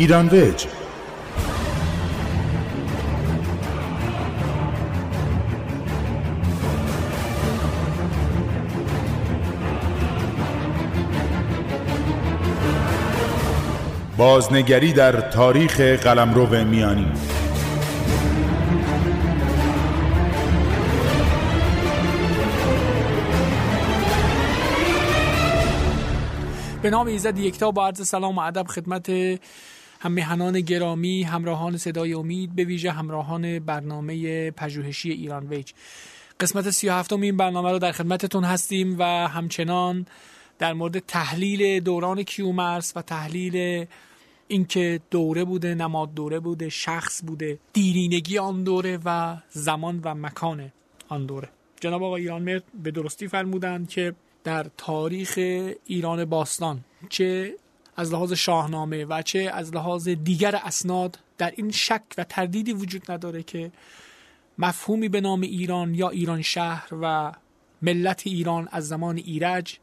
ایران ویج. بازنگری در تاریخ قلمرو میانی. به نام ایزد یکتا با عرض سلام و ادب خدمت هم میهنان گرامی همراهان صدای امید به ویژه همراهان برنامه پژوهشی ایران ویج. قسمت 37 این برنامه رو در خدمتتون هستیم و همچنان در مورد تحلیل دوران کیومرس و تحلیل اینکه دوره بوده نماد دوره بوده شخص بوده دیرینگی آن دوره و زمان و مکان آن دوره. جناب آقای ایران مرد به درستی فرمودند که در تاریخ ایران باستان چه از لحاظ شاهنامه و چه از لحاظ دیگر اسناد در این شک و تردیدی وجود نداره که مفهومی به نام ایران یا ایران شهر و ملت ایران از زمان ایرج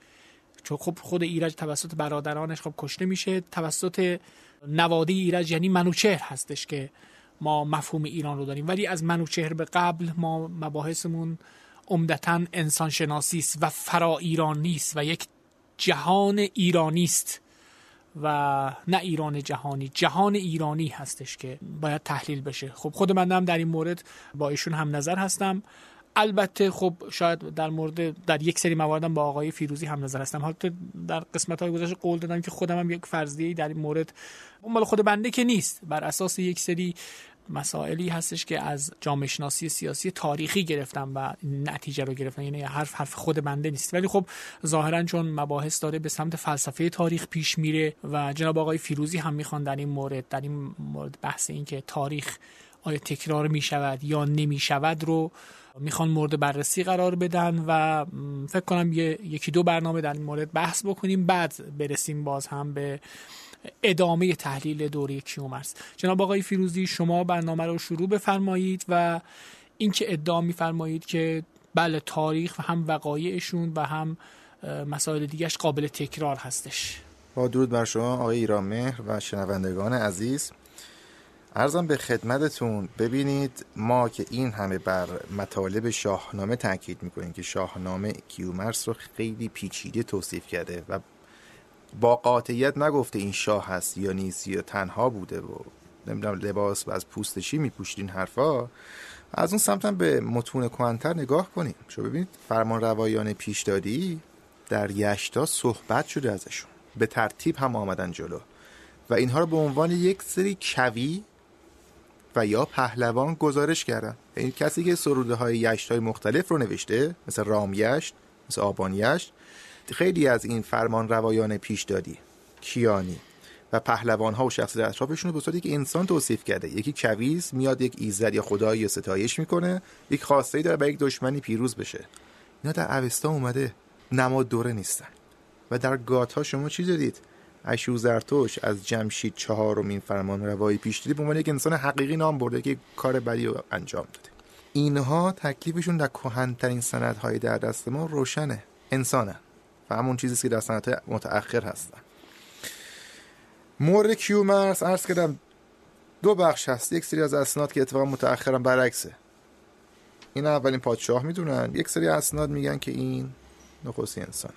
چون خب خود ایرج توسط برادرانش خب کشته میشه توسط نواده ایرج یعنی منوچهر هستش که ما مفهوم ایران رو داریم. ولی از منوچهر به قبل ما مباحثمون عمدتا انسان شناسی است و فرا ایرانی است و یک جهان ایرانی است و نه ایران جهانی جهان ایرانی هستش که باید تحلیل بشه. خب خود من هم در این مورد با ایشون هم نظر هستم. البته خب شاید در مورد در یک سری مواردم با آقای فیروزی هم نظر هستم. حالا در قسمت های گذشته قول دادم که خودم هم یک فرضیه در این مورد اون مال خود بنده که نیست. بر اساس یک سری مسائلی هستش که از جامعه شناسی سیاسی تاریخی گرفتم و نتیجه رو گرفتم یعنی حرف حرف خود بنده نیست. ولی خب ظاهرا چون مباحث داره به سمت فلسفه تاریخ پیش میره و جناب آقای فیروزی هم می‌خوان در این مورد در این مورد بحث این که تاریخ آیا تکرار می‌شود یا نمی‌شود رو می‌خوان مورد بررسی قرار بدن و فکر کنم یکی دو برنامه در این مورد بحث بکنیم. بعد برسیم باز هم به ادامه تحلیل دوره کیومرس جناب آقای فیروزی شما برنامه رو شروع بفرمایید و اینکه ادعا میفرمایید که بله تاریخ و هم وقایعشون و هم مسائل دیگهش قابل تکرار هستش. با درود بر شما آقای ایرانمهر و شنوندگان عزیز. ارزم به خدمتتون ببینید ما که این همه بر مطالب شاهنامه تاکید می‌کنیم که شاهنامه کیومرس رو خیلی پیچیده توصیف کرده و با قاطعیت نگفته این شاه هست یا نیست یا تنها بوده و نمی‌دونم لباس و از پوستشی میپوشید این حرفا از اون سمت به متون کوانتر نگاه کنیم. شو ببینید فرمان روایان پیشدادی در یشتا صحبت شده ازشون. به ترتیب هم آمدن جلو. و اینها رو به عنوان یک سری کوی و یا پهلوان گزارش کردن. این کسی که سروده های یشت های مختلف رو نوشته مثل رامیشت مثل آبانیشت خیلی از این فرمان روایان پیش دادی کیانی و پهلوان ها و شخصیت اطرافشون رو به صورتی که انسان توصیف کرده. یکی کویز میاد یک ایزد یا خدایی یا ستایش می‌کنه یک خواسته ای داره به یک دشمنی پیروز بشه. اینا در اوستا اومده نماد دوره نیستن. و در گات شما چی دارید اشوزرتوش از جمشید چهارمین فرمان روایی پیش دیدی به عنوان یک انسان حقیقی نام برده که کار بدی رو انجام داده. اینها تکلیفشون در کهنترین سندهای در دست ما روشنه. انسانه. و همون چیزی که در سنت متأخر هستن. مورد کیومرس عرض کردم دو بخش هست. یک سری از اسناد که اتفاقا متأخرا برعکسه. این اولین پادشاه می‌دونن. یک سری اسناد میگن که این نخستی انسانه.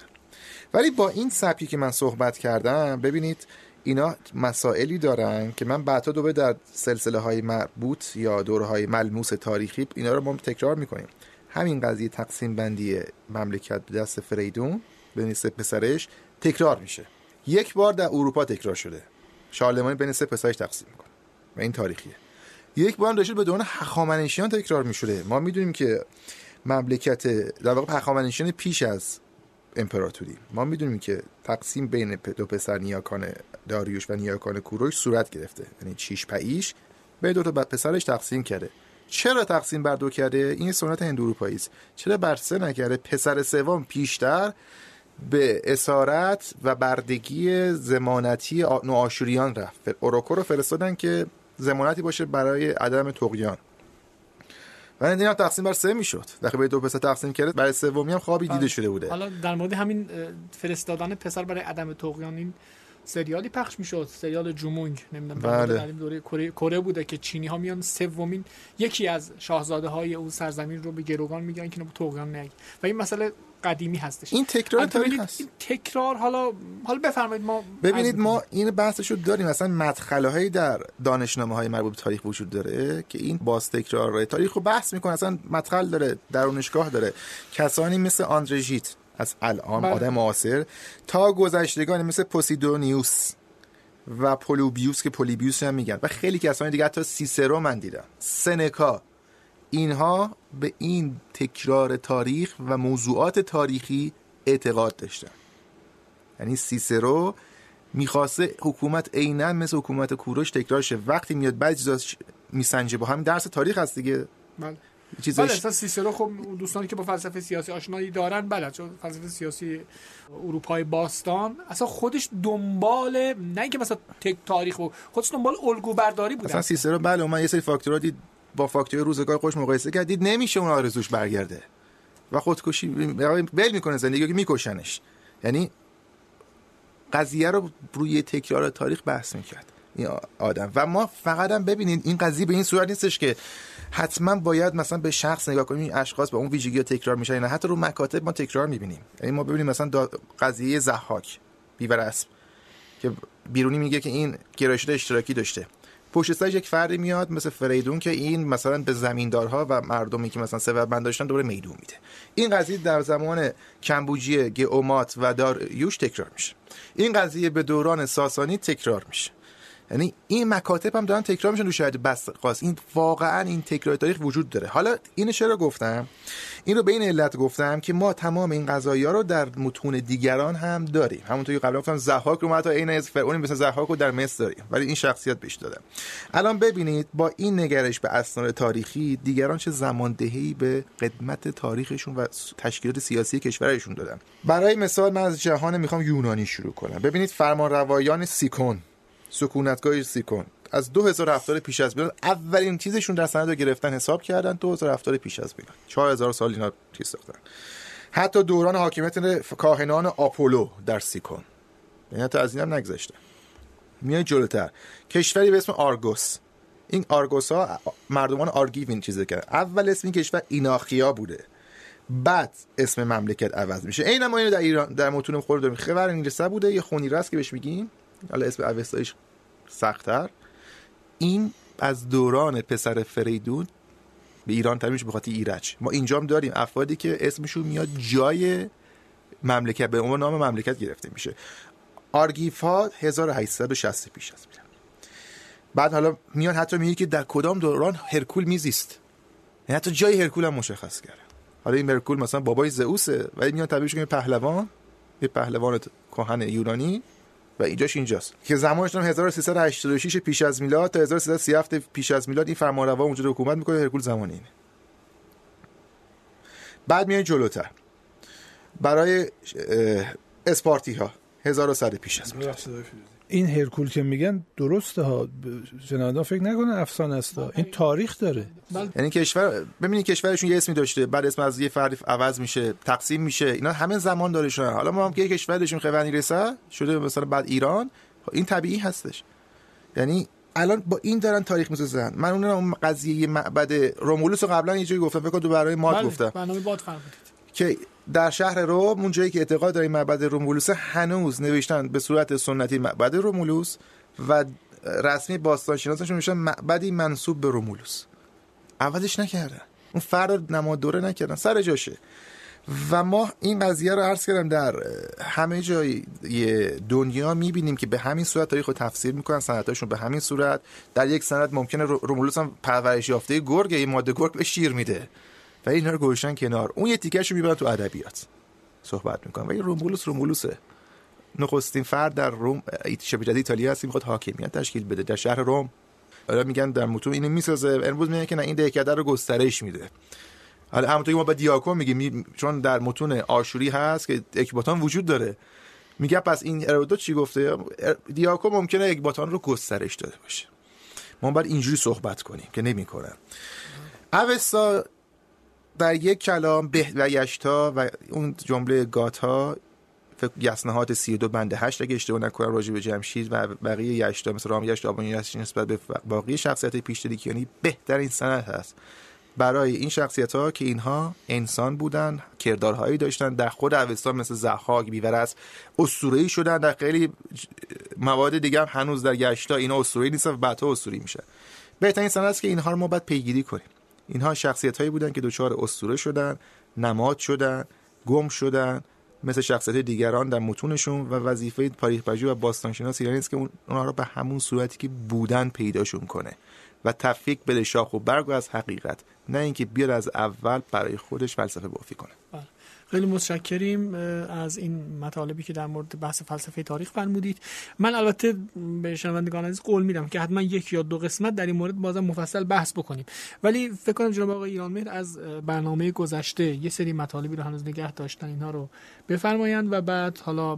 ولی با این سبکی که من صحبت کردم ببینید اینا مسائلی دارن که من بعدا دوباره در سلسله های مربوط یا دوره های ملموس تاریخی اینا رو ما تکرار می‌کنیم. همین قضیه تقسیم بندی مملکت به دست فریدون. بین سه پسرش تکرار میشه. یک بار در اروپا تکرار شده. شارلمان بین سه پسرش تقسیم می‌کنه. و این تاریخیه. یک بار هم داشته به دوران هخامنشیان تکرار می‌شده. ما می‌دونیم که مملکت در واقع هخامنشیان پیش از امپراتوری. ما می‌دونیم که تقسیم بین دو پسر نیاکان داریوش و نیاکان کوروش صورت گرفته. یعنی چیش پاییش به دو تا پسرش تقسیم کرده. چرا تقسیم بر دو کرده؟ این سنت هند اروپایی چرا بر سه نکرده؟ پسر سوم پیشتر به اسارت و بردگی زمانتی نوآشوریان رفت. اوروکو رو فرستادن که زمانتی باشه برای عدم تقیان. و این هم تقسیم بر سه می‌شد. وقتی به دو پسر تقسیم کرد برای سومی هم خوابی دیده شده بوده. حالا در مورد همین فرستادن پسر برای عدم تقیان این سریالی پخش می‌شد. سریال جومونگ. نمی‌دونم بله. در این دوره کره کره بوده که چینی ها میان سومین یکی از شاهزاده های اون سرزمین رو به گروگان میگن که به توگان نگ و این مسئله قدیمی هستش. این تکرار تاریخ هست. این تکرار حالا حالا بفرمایید ما ببینید ما این بحثشو داریم. مثلا مدخله هایی در دانشنامه های مربوط به تاریخ وجود داره که این باز تکرار تاریخ رو بحث می‌کنه. اصلا مدخل داره درونشگاه داره. کسانی مثل آندرژیت از الان بله. آدم معاصر تا گذشتگانی مثل پوسیدونیوس و پولوبیوس که پولیبیوس هم میگن. و خیلی کسانی دیگه حتی سیسرو من دیدم. سنکا. اینها به این تکرار تاریخ و موضوعات تاریخی اعتقاد داشتن. یعنی سیسرو می‌خواسته حکومت عینا مثل حکومت کوروش تکرار شه. وقتی میاد بعضی چیزا میسنجه با همین درس تاریخ هست دیگه. بله. چیزاش بله اصلا سیسرو خب دوستانی که با فلسفه سیاسی آشنایی دارن بله چون فلسفه سیاسی اروپای باستان اصلا خودش دنبال نه اینکه مثلا تک تاریخ بود خودش دنبال الگو برداری بود اصلا سیسرو بله من یه سری فاکتورها دید با فاکتور روزگار خوش مقایسه کرد دید نمیشه اون آرزوش برگرده. و خودکشی بل می‌کنه زندگی که میکشنش. یعنی قضیه رو روی تکرار تاریخ بحث می‌کرد. این آدم. و ما فقط هم ببینید این قضیه به این صورت نیستش که حتما باید مثلا به شخص نگاه کنیم این اشخاص با اون ویژگی ها تکرار میشن نه؟ حتی رو مکاتب ما تکرار می‌بینیم. یعنی ما ببینیم مثلا قضیه زحاک بیور اسب که بیرونی میگه که این گرایش اشتراکی داشته. پشت سرش یک فردی میاد مثل فریدون که این مثلا به زمیندارها و مردمی که مثلا ثروتمند داشتن دوباره میدون میده. این قضیه در زمان کمبوجیه گئومات و داریوش تکرار میشه. این قضیه به دوران ساسانی تکرار میشه. یعنی این مکاتب هم دارن تکرار میشن رو شاید بس خاص. این واقعا این تکرار تاریخ وجود داره. حالا اینو چرا گفتم؟ این رو به این علت گفتم که ما تمام این قضایی رو در متون دیگران هم داریم. همونطور که قبلا گفتم ضحاک رو ما حتی عین از فرعون مثل ضحاک رو در مصر داریم. ولی این شخصیت بهش دادم. الان ببینید با این نگرش به اسناد تاریخی دیگران چه زماندهی به قدمت تاریخشون و تشکیلات سیاسی کشورشون دادن. برای مثال من از جهان می‌خوام یونانی شروع کنم. ببینید فرمانروایان سیکون. سکونتگاه سیکون. از 2070 پیش از میلاد اولین چیزشون در سند رو گرفتن حساب کردن 2070 پیش از میلاد 4000 سال اینا چیز ساختن. حتی دوران حاکمیت کاهنان آپولو در سیکون. یعنی حتی از این نگذشته. میای جلوتر. کشوری به اسم آرگوس. این آرگوس ها مردمان آرگیوین چیزی کرد اول اسم این کشور ایناخیا بوده. بعد اسم مملکت عوض میشه. عین ما اینو در ایران در متون خود داریم خبر انگلیسا بوده. یه خونی راست که بهش میگیم. حالا اسم اوستایش سختتر. این از دوران پسر فریدون به ایران میشه به خاطر ایرج. ما اینجا هم داریم افرادی که اسمشون میاد جای مملکت به عنوان نام مملکت گرفته میشه. آرگیف ها 1860 پیش از میلاد بعد حالا میان حتی میگه که در کدام دوران هرکول میزیست. یعنی حتی جای هرکول هم مشخص کرده. حالا این هرکول مثلا بابای زئوسه ولی میان تبدیلش کنه پهلوان. یه پهلوان کهن یونانی. و اینجاش اینجاست. که زمانش هم 1386 پیش از میلاد تا 1337 پیش از میلاد این فرمانروا اونجا حکومت می‌کنه هرکول زمان اینه. بعد میای جلوتر. برای اسپارتی ها 1100 پیش از میلاد. این هرکول که میگن درسته ها. شنوندگان فکر نکنه افسانه است. ها. این تاریخ داره. یعنی کشور ببینید کشورشون یه اسمی داشته. بعد اسم از یه فردی عوض میشه تقسیم میشه. اینا همه زمان داره شدن حالا ما هم که یه کشور داشتیم خیلی رسه شده مثلا بعد ایران. خب این طبیعی هستش. یعنی الان با این دارن تاریخ می‌سازن. من اون اون قضیه معبد رومولوس رو قبلا یه جایی گفتم. فکر کنم تو برای ماد بله، گفتم. برنامه باد فرمودید. که در شهر روم اون جایی که اعتقاد داره این معبد رومولوس هنوز نوشتن به صورت سنتی معبد رومولوس و رسمی باستان شناسشون نوشتن معبدی منصوب به رومولوس عوضش نکردن. اون فرد نماد دوره نکردن. سر جاشه. و ما این قضیه رو عرض کردم در همه جای دنیا می‌بینیم که به همین صورت تاریخ رو تفسیر می‌کنن سندهاشون به همین صورت. در یک سند ممکنه رو- رومولوس هم پرورش یافته گرگ یه ماده گرگ به شیر میده. و اینا رو گوشن کنار. اون یه تیکش رو می‌برن تو ادبیات صحبت می‌کنن. و این رومولوس رومولوسه نخستین فرد در روم شبیه جزیره ایتالیا هست می‌خواد حاکمیت تشکیل بده در شهر روم. حالا میگن در متون اینو می‌سازه. امروز میگن که نه این دهکده رو گسترش میده. حالا همونطوری که ما با دیاکون میگیم می- چون در متون آشوری هست که اکباتان وجود داره. میگه پس این هرودوت چی گفته؟ دیاکون ممکنه اکباتان رو گسترش داده باشه. ما باید اینجوری صحبت کنیم که نمی‌کنن. اوستا در یک کلام به و یشتا و اون جمله گاتا یسنهات 32 بند 8 اگه اشتباه نکنم راجع به جمشید و بقیه یشتا مثل رام یشت آبانی نسبت به باقی شخصیت پیشتری کیانی بهترین سند هست. برای این شخصیت ها که اینها انسان بودن کردارهایی داشتن در خود اوستا مثل زحاک بیورس اسطوره‌ای شدن در خیلی مواد دیگه هم هنوز در گشتا اینا اسطوره‌ای نیستن و بعدها اسطوری میشن بهترین سند است که اینها رو ما باید پیگیری کنیم. اینها شخصیت هایی بودن که دچار اسطوره شدن نماد شدن گم شدن مثل شخصیت دیگران در متونشون و وظیفه پژوه و باستانشناس ایرانی است که اونها رو به همون صورتی که بودن پیداشون کنه و تفکیک بده شاخ و برگ از حقیقت نه اینکه بیاد از اول برای خودش فلسفه بافی کنه بله. خیلی متشکریم از این مطالبی که در مورد بحث فلسفه تاریخ فرمودید. من البته به شنوندگان عزیز قول میدم که حتما یک یا دو قسمت در این مورد بازم مفصل بحث بکنیم. ولی فکر کنم جناب آقای ایرانمهر از برنامه گذشته یه سری مطالبی رو هنوز نگه داشتن اینها رو بفرمایند و بعد حالا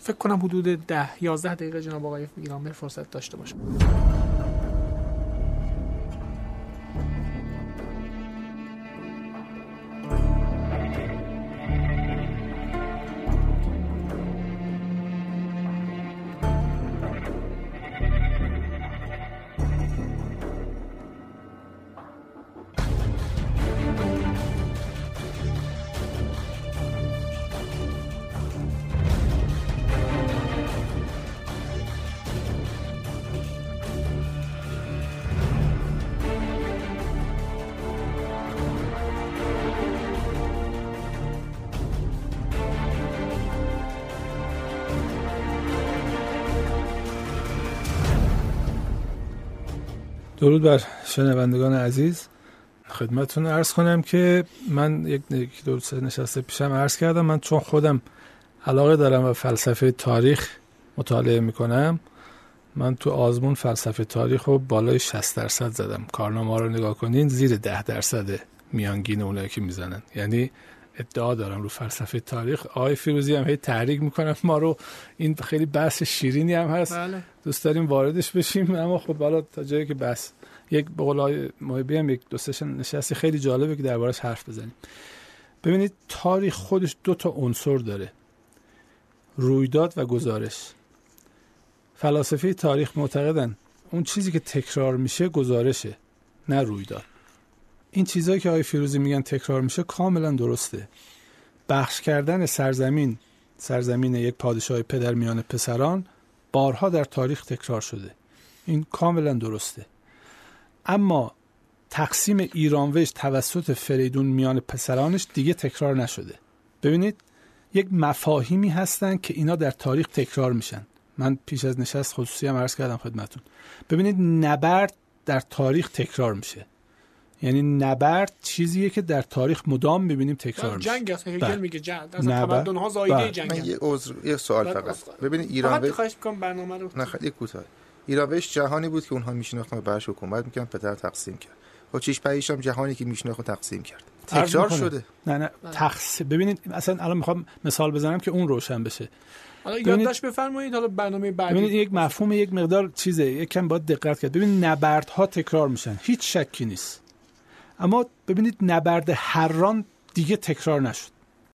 فکر کنم حدود ده 11 دقیقه جناب آقای ایرانمهر فرصت داشته باشه درود بر شنوندگان عزیز. خدمتتون عرض کنم که من یک دو سه نشسته پیشم عرض کردم من چون خودم علاقه دارم و فلسفه تاریخ مطالعه می‌کنم من تو آزمون فلسفه تاریخ رو بالای 60 درصد زدم. کارنامه رو نگاه کنین زیر 10 درصد میانگین اونایی که می‌زنن. یعنی ادعا دارم رو فلسفه تاریخ. آقای فیروزی هم هی تحریک می‌کنم ما رو این خیلی بحث شیرینی هم هست. بله. دوست داریم واردش بشیم. اما خب بالا تا جایی که بس. یک به قول محبی هم یک دوستش نشستی. خیلی جالبه که دربارش حرف بزنیم. ببینید تاریخ خودش دو تا عنصر داره. رویداد و گزارش. فلاسفه تاریخ معتقدن اون چیزی که تکرار میشه گزارشه نه رویداد. این چیزهایی که آقای فیروزی میگن تکرار میشه کاملا درسته. بخش کردن سرزمین سرزمین یک پادشاه پدر میان پسران بارها در تاریخ تکرار شده. این کاملا درسته. اما تقسیم ایرانوش توسط فریدون میان پسرانش دیگه تکرار نشده. ببینید یک مفاهیمی هستن که اینا در تاریخ تکرار میشن. من پیش از نشست خصوصی هم عرض کردم خدمتون. ببینید نبرد در تاریخ تکرار میشه. یعنی نبرد چیزیه که در تاریخ مدام می‌بینیم تکرار میشه. جنگ است. هگل بله. میگه جنگ. تمدن ها زایده بله. جنگ من یه عذر یه سوال فقط. ببینید ایران فقط خواهش می‌کنم برنامه رو؟ نه خیلی کوتاه. ایرانوش جهانی بود که اونها میشناختن و برش حکومت می‌کردن پدر تقسیم کرد. و چیش پایش هم جهانی که میشناخت تقسیم کرد. تکرار شده. نه نه. بله. تقسیم ببینید اصلا الان می‌خوام مثال بزنم که اون روشن بشه. حالا یادداشت بفرمایید حالا برنامه بعدی. ببینید یک مفهوم یک مقدار چیزه. یک کم باید دقت کرد. ببینید نبردها تکرار میشن. هیچ شکی نیست. اما ببینید نبرد هران دیگه تکرار نشد.